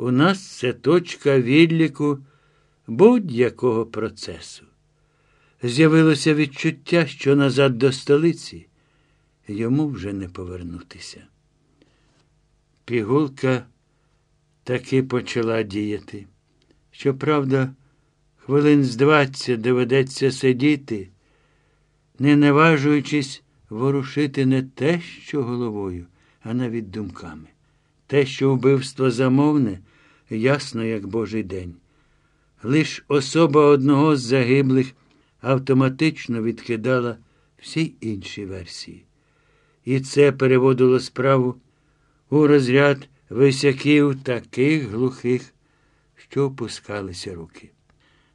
У нас це точка відліку будь-якого процесу. З'явилося відчуття, що назад до столиці йому вже не повернутися. Пігулка таки почала діяти. Щоправда, хвилин з двадцять доведеться сидіти, не наважуючись ворушити не те, що головою, а навіть думками. Те, що вбивство замовне, ясно, як божий день. Лиш особа одного з загиблих автоматично відкидала всі інші версії. І це переводило справу у розряд висяків таких глухих, що опускалися руки.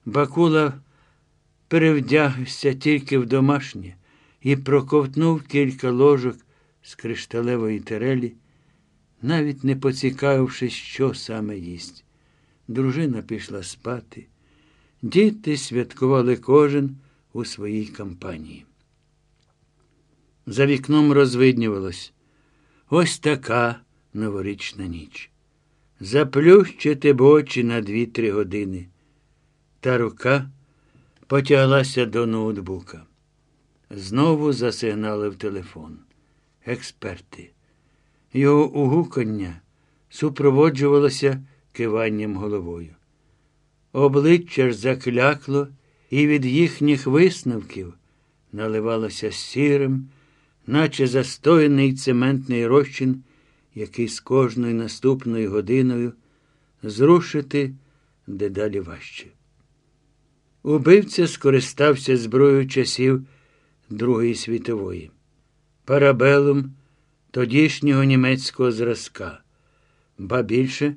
Бакула перевдягся тільки в домашнє і проковтнув кілька ложок з кришталевої терелі, навіть не поцікавившись, що саме їсть. Дружина пішла спати. Діти святкували кожен у своїй кампанії. За вікном розвиднювалось ось така новорічна ніч. Заплющити б очі на дві-три години. Та рука потяглася до ноутбука. Знову засигналив телефон. Експерти. Його угукання супроводжувалося киванням головою. Обличчя ж заклякло, і від їхніх висновків наливалося сірим, наче застояний цементний розчин, який з кожною наступною годиною зрушити дедалі важче. Убивця скористався зброєю часів Другої світової, парабелом тодішнього німецького зразка. Ба більше,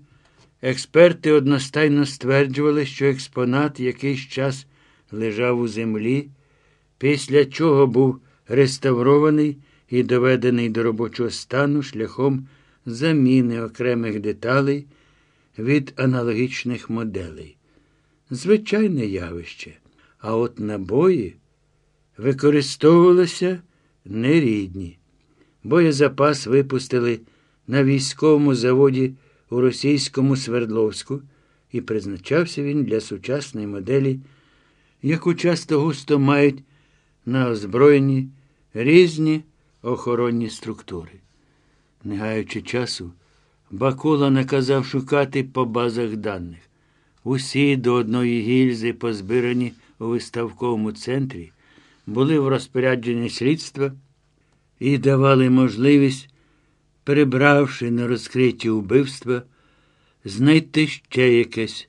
експерти одностайно стверджували, що експонат якийсь час лежав у землі, після чого був реставрований і доведений до робочого стану шляхом заміни окремих деталей від аналогічних моделей. Звичайне явище, а от набої використовувалися нерідні. Боєзапас випустили на військовому заводі у російському Свердловську, і призначався він для сучасної моделі, яку часто густо мають на озброєнні різні охоронні структури. Не гаючи часу, Бакула наказав шукати по базах даних. Усі до одної гільзи, позбирані у виставковому центрі, були в розпорядженні слідства і давали можливість, перебравши на розкриті вбивства, знайти ще якесь,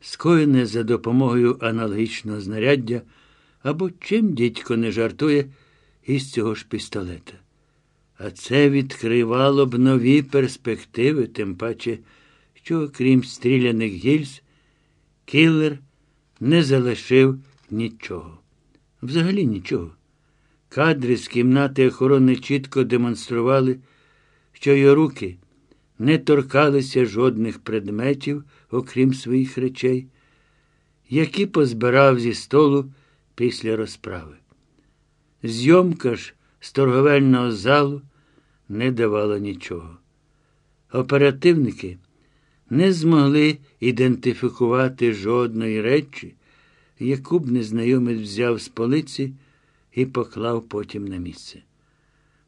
скоєне за допомогою аналогічного знаряддя, або чим дідько не жартує із цього ж пістолета. А це відкривало б нові перспективи, тим паче, що, окрім стріляних гільз, кілер не залишив нічого. Взагалі нічого. Кадри з кімнати охорони чітко демонстрували, що його руки не торкалися жодних предметів, окрім своїх речей, які позбирав зі столу після розправи. Зйомка ж з торговельного залу не давала нічого. Оперативники не змогли ідентифікувати жодної речі, яку б незнайомець взяв з полиці і поклав потім на місце.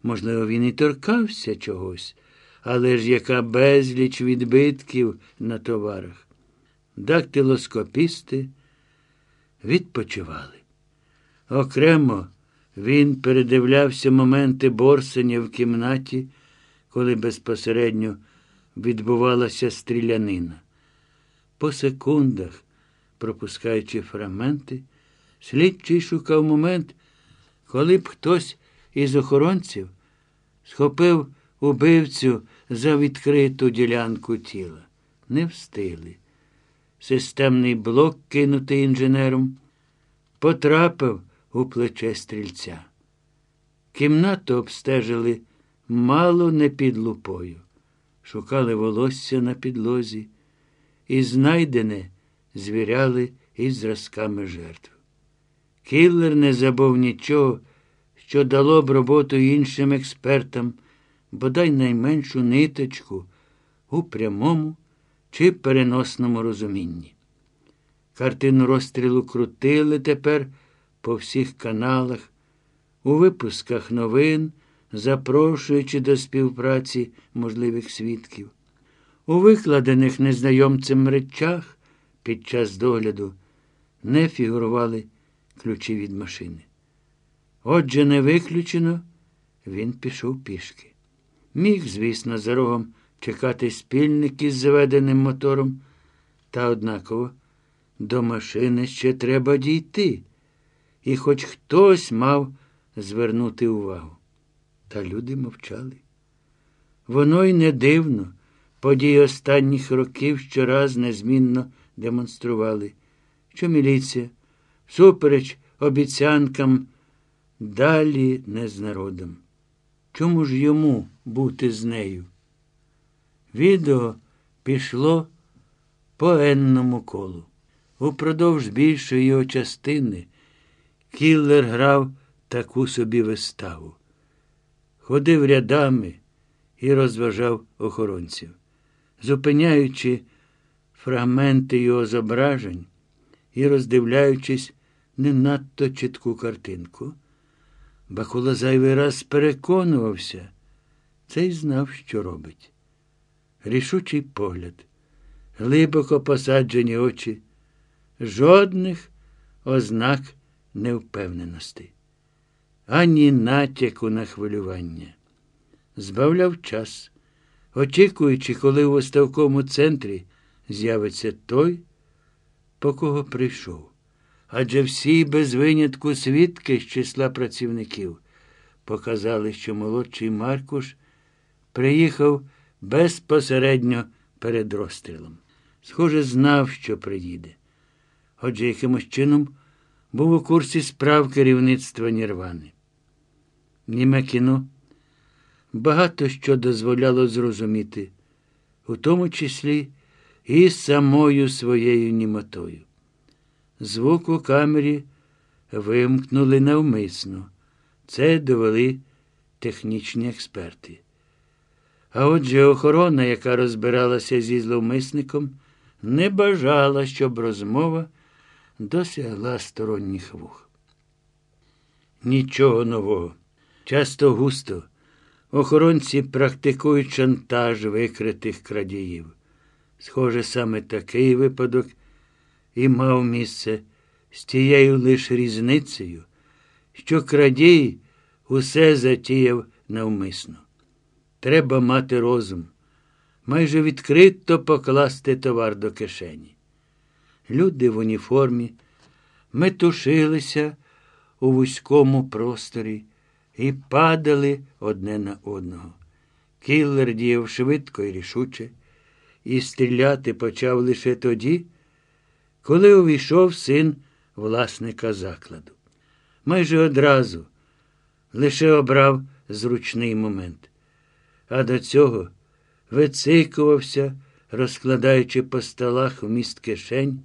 Можливо, він і торкався чогось, але ж яка безліч відбитків на товарах. Дактилоскопісти відпочивали. Окремо він передивлявся моменти борсення в кімнаті, коли безпосередньо відбувалася стрілянина. По секундах, пропускаючи фрагменти, слідчий шукав момент, коли б хтось із охоронців схопив убивцю за відкриту ділянку тіла. Не встигли. Системний блок, кинутий інженером, потрапив у плече стрільця. Кімнату обстежили мало не під лупою, шукали волосся на підлозі і знайдене звіряли із зразками жертв. Кіллер не забув нічого, що дало б роботу іншим експертам, бодай найменшу ниточку у прямому чи переносному розумінні. Картину розстрілу крутили тепер по всіх каналах, у випусках новин, запрошуючи до співпраці можливих свідків. У викладених незнайомцем речах під час догляду не фігурували ключі від машини. Отже, не виключено, він пішов пішки. Міг, звісно, за рогом чекати спільник із заведеним мотором, та однаково до машини ще треба дійти, і хоч хтось мав звернути увагу. Та люди мовчали. Воно й не дивно. Події останніх років щораз незмінно демонстрували, що міліція, всупереч обіцянкам, далі не з народом. Чому ж йому бути з нею? Відео пішло по енному колу. Упродовж більшої його частини кіллер грав таку собі виставу. Ходив рядами і розважав охоронців, зупиняючи фрагменти його зображень і роздивляючись не надто чітку картинку. Бакула зайвий раз переконувався, цей знав, що робить. Рішучий погляд, глибоко посаджені очі, жодних ознак невпевненості, ані натяку на хвилювання. Збавляв час, очікуючи, коли у виставковому центрі з'явиться той, по кого прийшов. Адже всі без винятку свідки з числа працівників показали, що молодший Маркуш приїхав безпосередньо перед розстрілом. Схоже, знав, що приїде. Отже, якимось чином був у курсі справ керівництва Нірвани. Німе кіно багато що дозволяло зрозуміти, у тому числі і самою своєю німотою. Звук у камері вимкнули навмисно. Це довели технічні експерти. А отже, охорона, яка розбиралася зі зловмисником, не бажала, щоб розмова досягла сторонніх вух. Нічого нового. Часто густо охоронці практикують шантаж викритих крадіїв. Схоже, саме такий випадок і мав місце з тією лише різницею, що крадій усе затіяв навмисно. Треба мати розум, майже відкрито покласти товар до кишені. Люди в уніформі метушилися у вузькому просторі і падали одне на одного. Кіллер діяв швидко і рішуче, і стріляти почав лише тоді, коли увійшов син власника закладу. Майже одразу лише обрав зручний момент. А до цього вицикувався, розкладаючи по столах вміст кишень,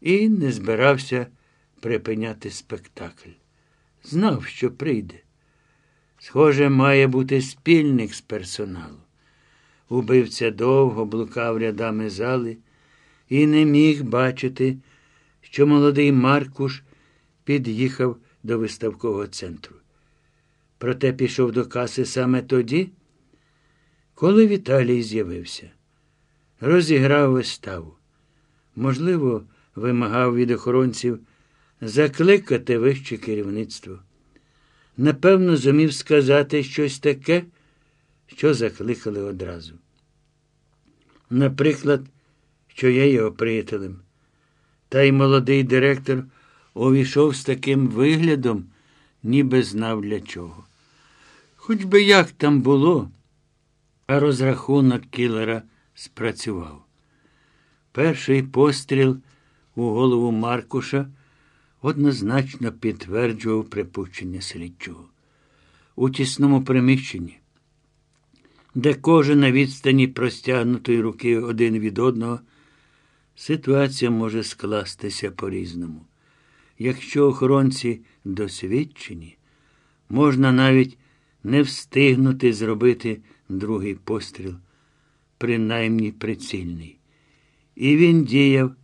і не збирався припиняти спектакль. Знав, що прийде. Схоже, має бути спільник з персоналу. Убивця довго блукав рядами зали і не міг бачити, що молодий Маркуш під'їхав до виставкового центру. Проте пішов до каси саме тоді, коли Віталій з'явився. Розіграв виставу. Можливо, вимагав від охоронців закликати вище керівництво. Напевно, зумів сказати щось таке, що закликали одразу. Наприклад, що я його приятелем. Та й молодий директор увійшов з таким виглядом, ніби знав для чого. Хоч би як там було, а розрахунок кілера спрацював. Перший постріл у голову Маркуша однозначно підтверджував припущення слідчого. У тісному приміщенні, де кожен на відстані простягнутої руки один від одного, ситуація може скластися по-різному. Якщо охоронці досвідчені, можна навіть не встигнути зробити другий постріл, принаймні прицільний. І він діяв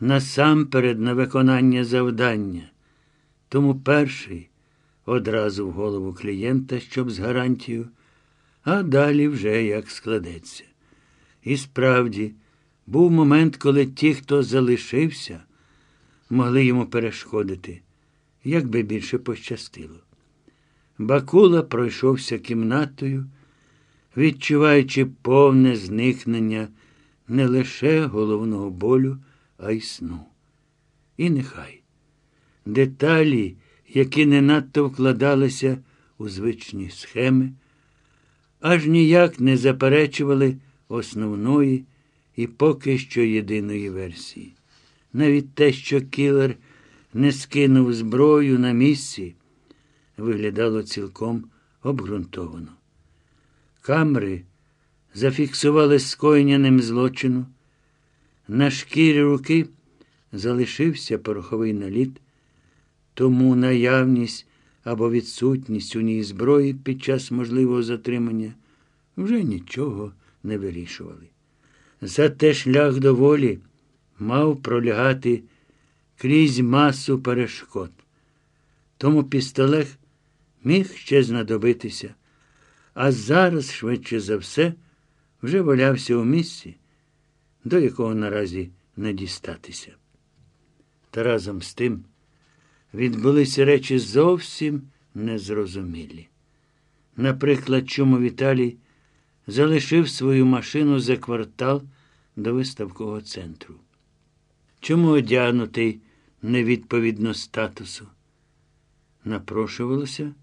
насамперед на виконання завдання. Тому перший одразу в голову клієнта, щоб з гарантією, а далі вже як складеться. І справді, був момент, коли ті, хто залишився, могли йому перешкодити, як би більше пощастило. Бакула пройшовся кімнатою, відчуваючи повне зникнення не лише головного болю, а й сну. І нехай деталі, які не надто вкладалися у звичні схеми, аж ніяк не заперечували основної і поки що єдиної версії. Навіть те, що кілер не скинув зброю на місці, виглядало цілком обґрунтовано. Камери зафіксували скоєння ним злочину. На шкірі руки залишився пороховий наліт, тому наявність або відсутність у ній зброї під час можливого затримання вже нічого не вирішували. Зате шлях до волі мав пролягати крізь масу перешкод. Тому пістолет міг ще знадобитися, а зараз, швидше за все, вже валявся у місці, до якого наразі не дістатися. Та разом з тим відбулися речі зовсім незрозумілі. Наприклад, чому Віталій залишив свою машину за квартал до виставкового центру. Чому одягнутий невідповідно статусу? Напрошувалося,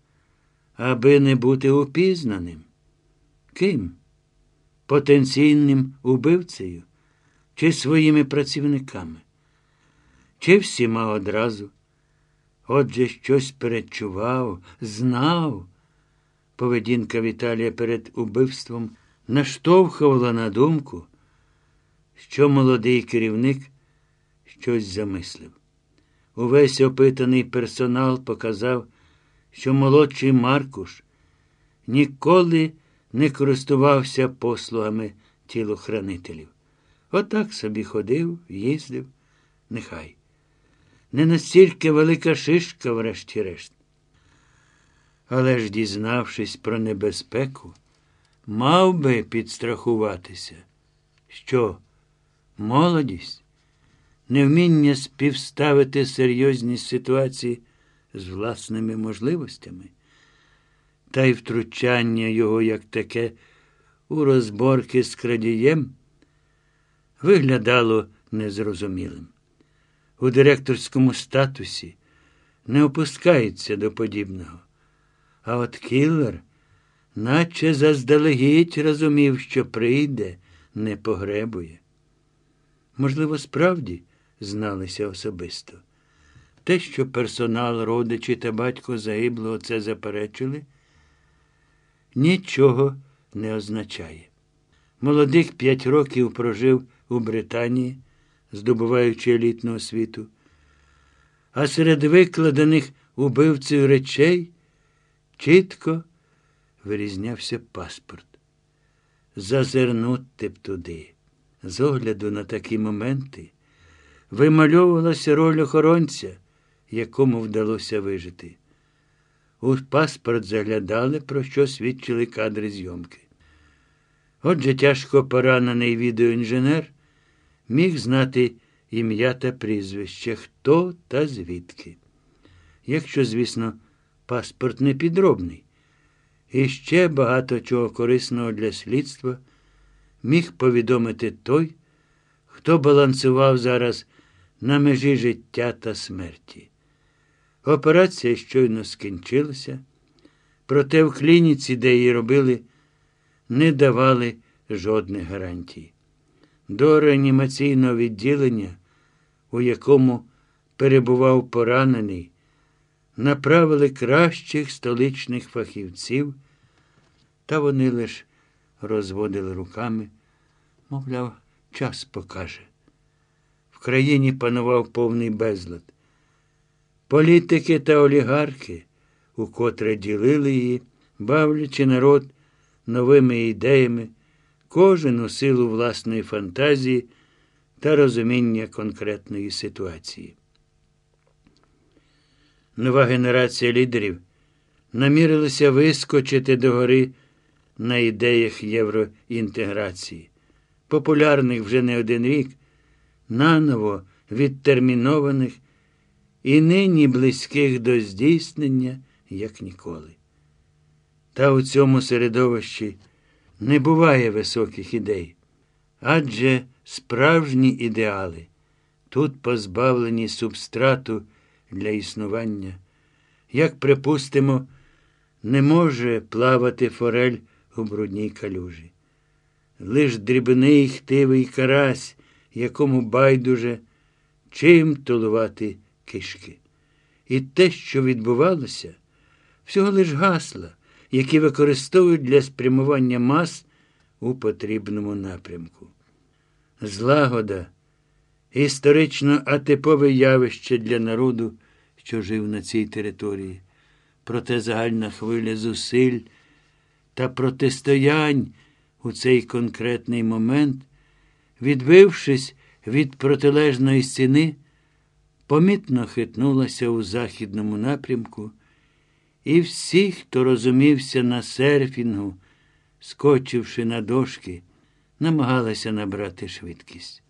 аби не бути упізнаним. Ким? Потенційним убивцею чи своїми працівниками? Чи всіма одразу? Отже, щось передчував, знав. Поведінка Віталія перед убивством наштовхувала на думку, що молодий керівник щось замислив. Увесь опитаний персонал показав, що молодший Маркуш ніколи не користувався послугами тілохранителів. Отак собі ходив, їздив, нехай. Не настільки велика шишка, врешті-решт. Але ж, дізнавшись про небезпеку, мав би підстрахуватися. Що? Молодість, невміння співставити серйозні ситуації з власними можливостями, та й втручання його як таке у розборки з крадієм виглядало незрозумілим. У директорському статусі не опускається до подібного. А от кілер, наче заздалегідь розумів, що прийде, не погребує. Можливо, справді зналися особисто. Те, що персонал, родичі та батько загиблого це заперечили, нічого не означає. Молодих п'ять років прожив у Британії, здобуваючи елітну освіту, а серед викладених убивцею речей чітко вирізнявся паспорт. Зазирнути б туди. З огляду на такі моменти вимальовувалася роль охоронця, якому вдалося вижити. У паспорт заглядали, про що свідчили кадри зйомки. Отже, тяжко поранений відеоінженер міг знати ім'я та прізвище, хто та звідки. Якщо, звісно, паспорт не підробний. І ще багато чого корисного для слідства міг повідомити той, хто балансував зараз на межі життя та смерті. Операція щойно скінчилася, проте в клініці, де її робили, не давали жодних гарантій. До реанімаційного відділення, у якому перебував поранений, направили кращих столичних фахівців, та вони лише розводили руками, мовляв, час покаже. В країні панував повний безлад. Політики та олігархи, укотре ділили її, бавлячи народ новими ідеями, кожен у силу власної фантазії та розуміння конкретної ситуації. Нова генерація лідерів намірилася вискочити догори на ідеях євроінтеграції, популярних вже не один рік, наново відтермінованих і нині близьких до здійснення, як ніколи. Та у цьому середовищі не буває високих ідей, адже справжні ідеали тут позбавлені субстрату для існування. Як припустимо, не може плавати форель у брудній калюжі. Лиш дрібний хтивий карась, якому байдуже чим толувати кишки. І те, що відбувалося, всього лиш гасла, які використовують для спрямування мас у потрібному напрямку. Злагода історично атипове явище для народу, що жив на цій території. Проте загальна хвиля зусиль та протистоянь у цей конкретний момент, відбившись від протилежної стіни, помітно хитнулася у західному напрямку, і всі, хто розумівся на серфінгу, скочивши на дошки, намагалися набрати швидкість.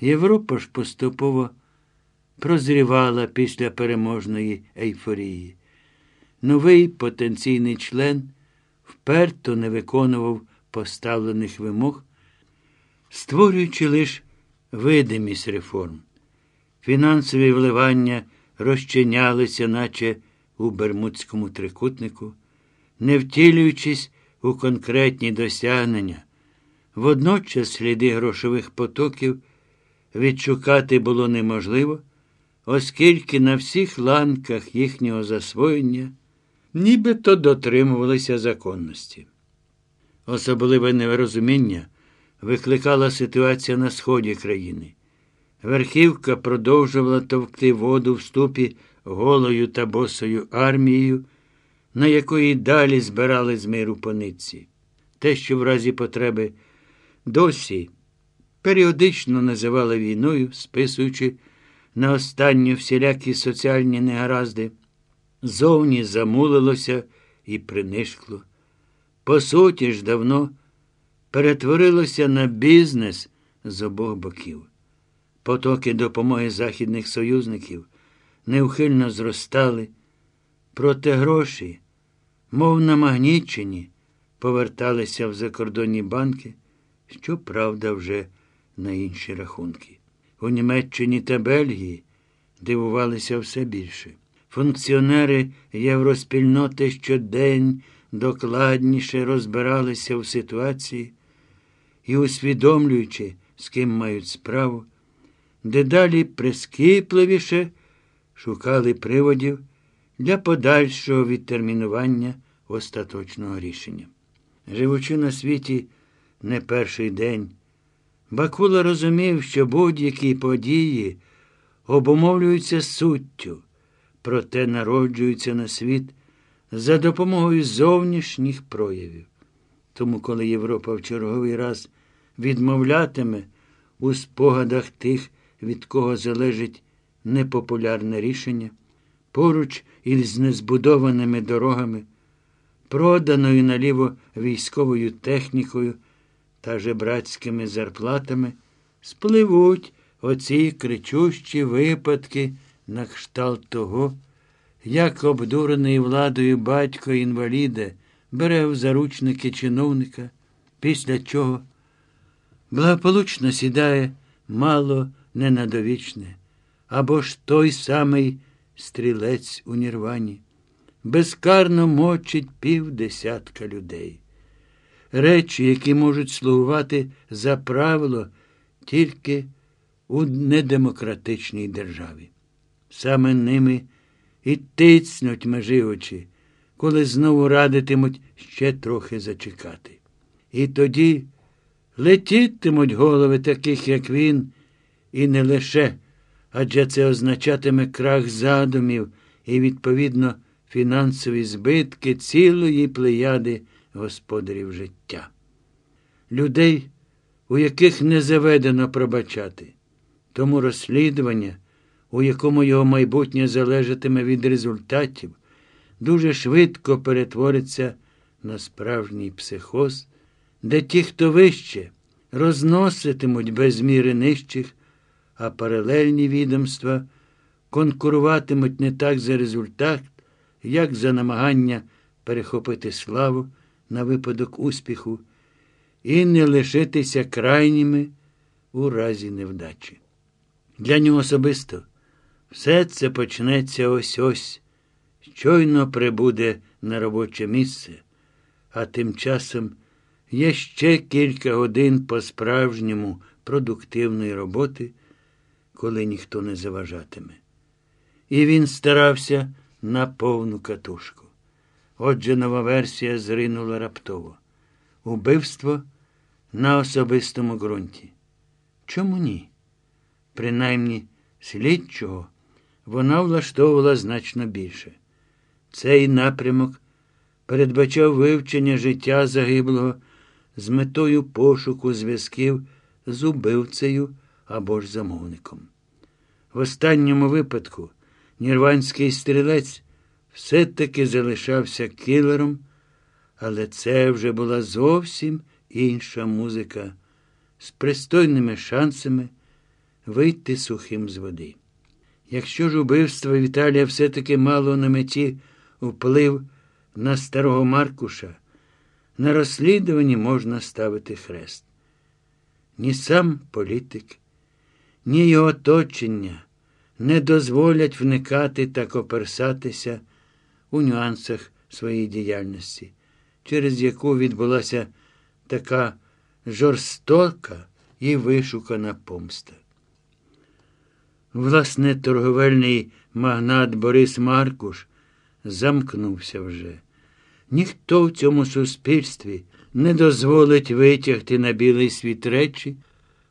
Європа ж поступово прозрівала після переможної ейфорії. Новий потенційний член вперто не виконував поставлених вимог, створюючи лише видимість реформ. Фінансові вливання розчинялися, наче у Бермудському трикутнику, не втілюючись у конкретні досягнення. Водночас сліди грошових потоків відшукати було неможливо, оскільки на всіх ланках їхнього засвоєння нібито дотримувалися законності. Особливе нерозуміння викликала ситуація на сході країни. Верхівка продовжувала товкти воду в ступі голою та босою армією, на якої далі збирали з миру пониці. Те, що в разі потреби досі періодично називали війною, списуючи на останню всілякі соціальні негаразди, зовні замулилося і принишкло. По суті ж давно перетворилося на бізнес з обох боків. Потоки допомоги західних союзників неухильно зростали, проте гроші, мов намагнічені, поверталися в закордонні банки, що правда вже на інші рахунки. У Німеччині та Бельгії дивувалися все більше. Функціонери євроспільноти щодень докладніше розбиралися в ситуації і, усвідомлюючи, з ким мають справу, дедалі прискіпливіше шукали приводів для подальшого відтермінування остаточного рішення. Живучи на світі не перший день, Бакула розумів, що будь-які події обумовлюються суттю, проте народжуються на світ за допомогою зовнішніх проявів. Тому, коли Європа в черговий раз відмовлятиме у спогадах тих, від кого залежить непопулярне рішення, поруч із незбудованими дорогами, проданою наліво військовою технікою та жебрацькими зарплатами, спливуть оці кричущі випадки на кшталт того, як обдурений владою батько інваліда бере в заручники чиновника, після чого благополучно сідає мало не на довічне, або ж той самий стрілець у Нірвані, безкарно мочить півдесятка людей. Речі, які можуть слугувати за правило тільки у недемократичній державі. Саме ними і тицнуть межі очі, коли знову радитимуть ще трохи зачекати. І тоді летітимуть голови таких, як він, і не лише, адже це означатиме крах задумів і, відповідно, фінансові збитки цілої плеяди господарів життя. Людей у яких не заведено пробачати. Тому розслідування, у якому його майбутнє залежатиме від результатів, дуже швидко перетвориться на справжній психоз, де ті, хто вище, розноситимуть без міри нижчих, а паралельні відомства конкуруватимуть не так за результат, як за намагання перехопити славу на випадок успіху і не лишитися крайніми у разі невдачі. Для нього особисто все це почнеться ось ось, щойно прибуде на робоче місце, а тим часом є ще кілька годин по справжньому продуктивної роботи, коли ніхто не заважатиме. І він старався на повну катушку. Отже, нова версія зринула раптово. Убивство на особистому ґрунті. Чому ні? Принаймні, слідчого вона влаштовувала значно більше. Цей напрямок передбачав вивчення життя загиблого з метою пошуку зв'язків з убивцею або ж замовником. В останньому випадку нірванський стрілець все-таки залишався кілером, але це вже була зовсім інша музика з пристойними шансами вийти сухим з води. Якщо ж убивство Віталія все-таки мало на меті вплив на старого Маркуша, на розслідуванні можна ставити хрест. Ні сам політик, ні його оточення не дозволять вникати та коперсатися у нюансах своєї діяльності, через яку відбулася така жорстока і вишукана помста. Власне, торговельний магнат Борис Маркуш замкнувся вже. Ніхто в цьому суспільстві не дозволить витягти на білий світ речі,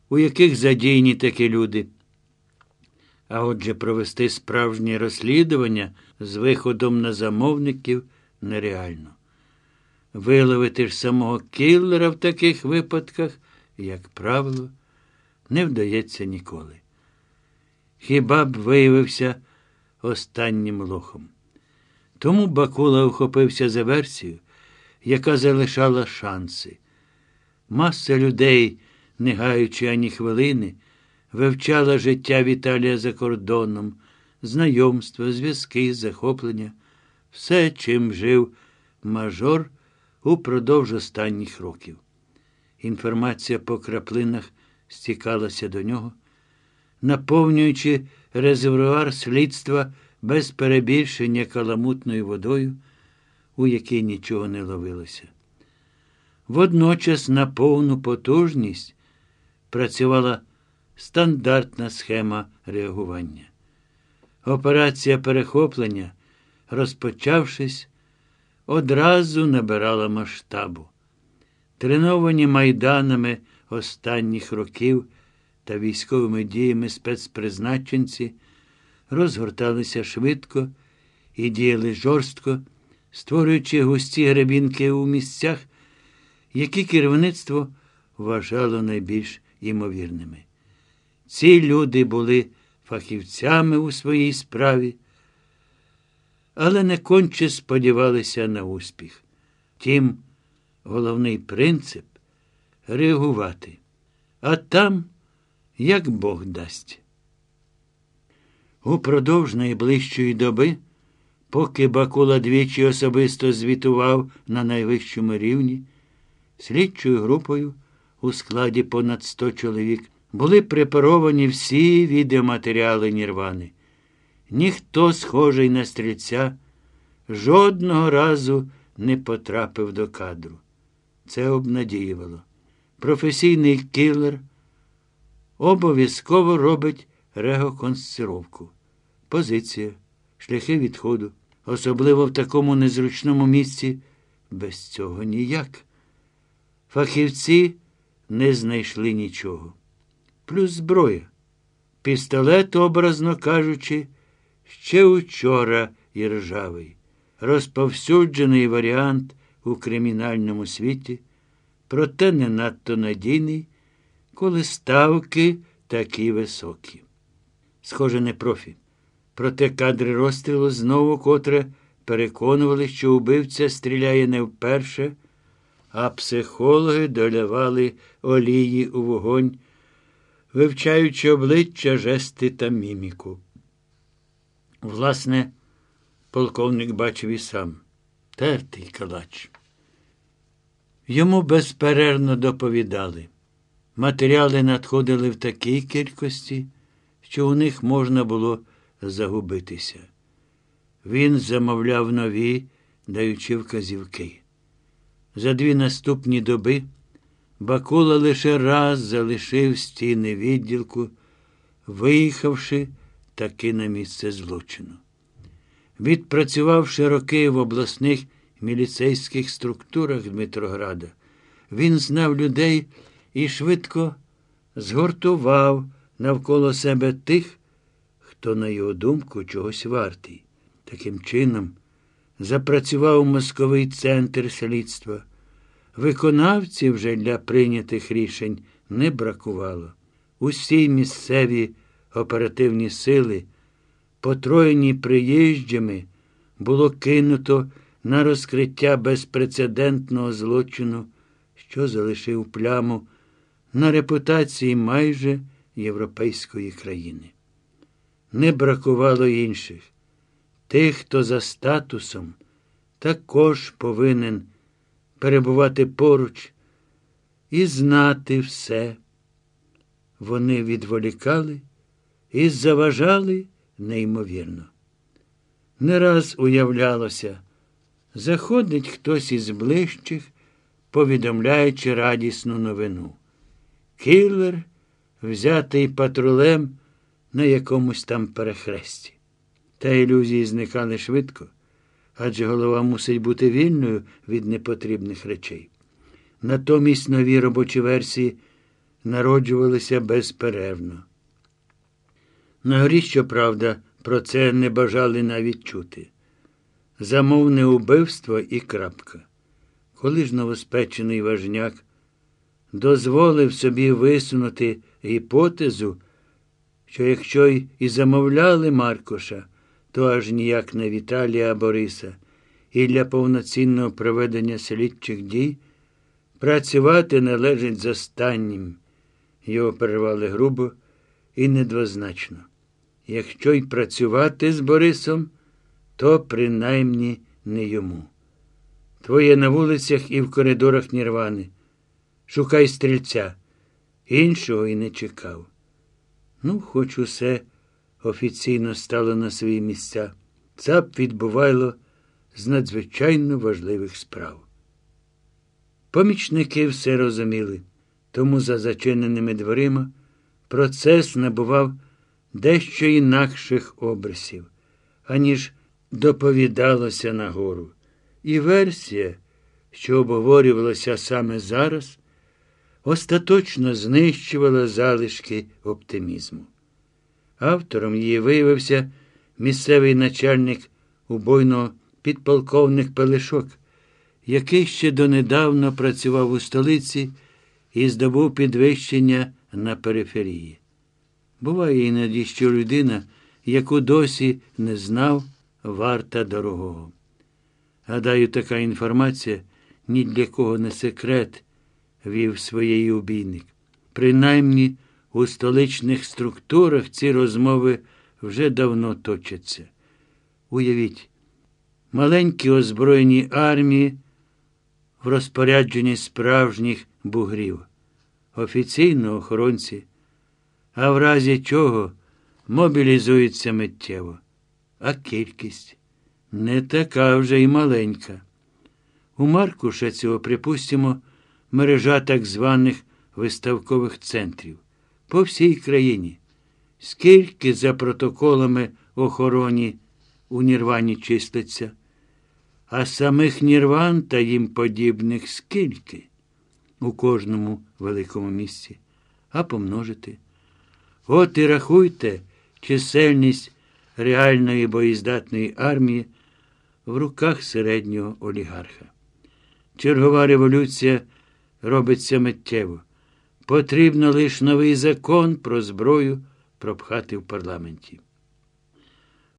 у яких задійні такі люди. А отже, провести справжнє розслідування з виходом на замовників нереально. Виловити ж самого кіллера в таких випадках, як правило, не вдається ніколи. Хіба б виявився останнім лохом. Тому Бакула ухопився за версію, яка залишала шанси. Маса людей, не гаючи ані хвилини, вивчала життя Віталія за кордоном, знайомства, зв'язки, захоплення, все, чим жив мажор упродовж останніх років. Інформація по краплинах стікалася до нього, наповнюючи резервуар слідства без перебільшення каламутною водою, у якій нічого не ловилося. Водночас на повну потужність працювала стандартна схема реагування. Операція перехоплення, розпочавшись, одразу набирала масштабу. Треновані майданами останніх років та військовими діями спецпризначенці розгорталися швидко і діяли жорстко, створюючи густі гребінки у місцях, які керівництво вважало найбільш імовірними. Ці люди були фахівцями у своїй справі, але не конче сподівалися на успіх. Втім, головний принцип реагувати. А там, як Бог дасть. Упродовж найближчої доби, поки Бакула двічі особисто звітував на найвищому рівні, слідчою групою у складі понад 100 чоловік були препаровані всі відеоматеріали Нірвани. Ніхто, схожий на стрільця, жодного разу не потрапив до кадру. Це обнадіювало. Професійний кілер обов'язково робить регоконсцировку. Позиція, шляхи відходу, особливо в такому незручному місці, без цього ніяк. Фахівці не знайшли нічого. Плюс зброя. Пістолет, образно кажучи, ще учора і ржавий, розповсюджений варіант у кримінальному світі, проте не надто надійний коли ставки такі високі. Схоже, не профі. Проте кадри розстрілу знову котре переконували, що убивця стріляє не вперше, а психологи долявали олії у вогонь, вивчаючи обличчя, жести та міміку. Власне, полковник бачив і сам тертий калач. Йому безперервно доповідали. Матеріали надходили в такій кількості, що у них можна було загубитися. Він замовляв нові, даючи вказівки. За дві наступні доби Бакула лише раз залишив стіни відділку, виїхавши таки на місце злочину. Відпрацювавши роки в обласних міліцейських структурах Дмитрограда, він знав людей і швидко згортував навколо себе тих, хто, на його думку, чогось вартий. Таким чином, запрацював мозковий центр слідства. Виконавців вже для прийнятих рішень не бракувало. Усі місцеві оперативні сили, потроєні приїжджами, було кинуто на розкриття безпрецедентного злочину, що залишив пляму на репутації майже європейської країни. Не бракувало інших. Тих, хто за статусом, також повинен перебувати поруч і знати все. Вони відволікали і заважали неймовірно. Не раз уявлялося, заходить хтось із ближчих, повідомляючи радісну новину. Кіллер, взятий патрулем на якомусь там перехресті. Та ілюзії зникали швидко, адже голова мусить бути вільною від непотрібних речей. Натомість нові робочі версії народжувалися безперервно. На горі, щоправда, про це не бажали навіть чути. Замовне убивство і крапка. Коли ж новоспечений важняк дозволив собі висунути гіпотезу, що якщо й замовляли Маркоша, то аж ніяк не Віталія Бориса, і для повноцінного проведення слідчих дій працювати належить з останнім. Його перервали грубо і недвозначно. Якщо й працювати з Борисом, то принаймні не йому. Твоє на вулицях і в коридорах Нірвани. Шукай стрільця. Іншого і не чекав. Ну, хоч усе офіційно стало на свої місця. ЦАП відбувало з надзвичайно важливих справ. Помічники все розуміли, тому за зачиненими дверима процес набував дещо інакших обрисів, аніж доповідалося нагору. І версія, що обговорювалася саме зараз, остаточно знищувала залишки оптимізму. Автором її виявився місцевий начальник убойного підполковник Пелешок, який ще донедавна працював у столиці і здобув підвищення на периферії. Буває іноді, що людина, яку досі не знав, варта дорогого. Гадаю, така інформація ні для кого не секрет, вів своєї убійник. Принаймні, у столичних структурах ці розмови вже давно точаться. Уявіть, маленькі озброєні армії в розпорядженні справжніх бугрів, офіційно охоронці, а в разі чого мобілізуються миттєво. А кількість не така вже й маленька. У Маркуша цього, припустимо, мережа так званих виставкових центрів по всій країні. Скільки за протоколами охороні у Нірвані числиться, а самих Нірван та їм подібних скільки у кожному великому місці, а помножити. От і рахуйте чисельність реальної боєздатної армії в руках середнього олігарха. Чергова революція робиться миттєво. Потрібно лише новий закон про зброю пропхати в парламенті.